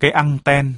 cái anten